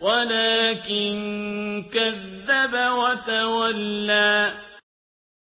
وَلَٰكِن كَذَّبَ وَتَوَلَّىٰ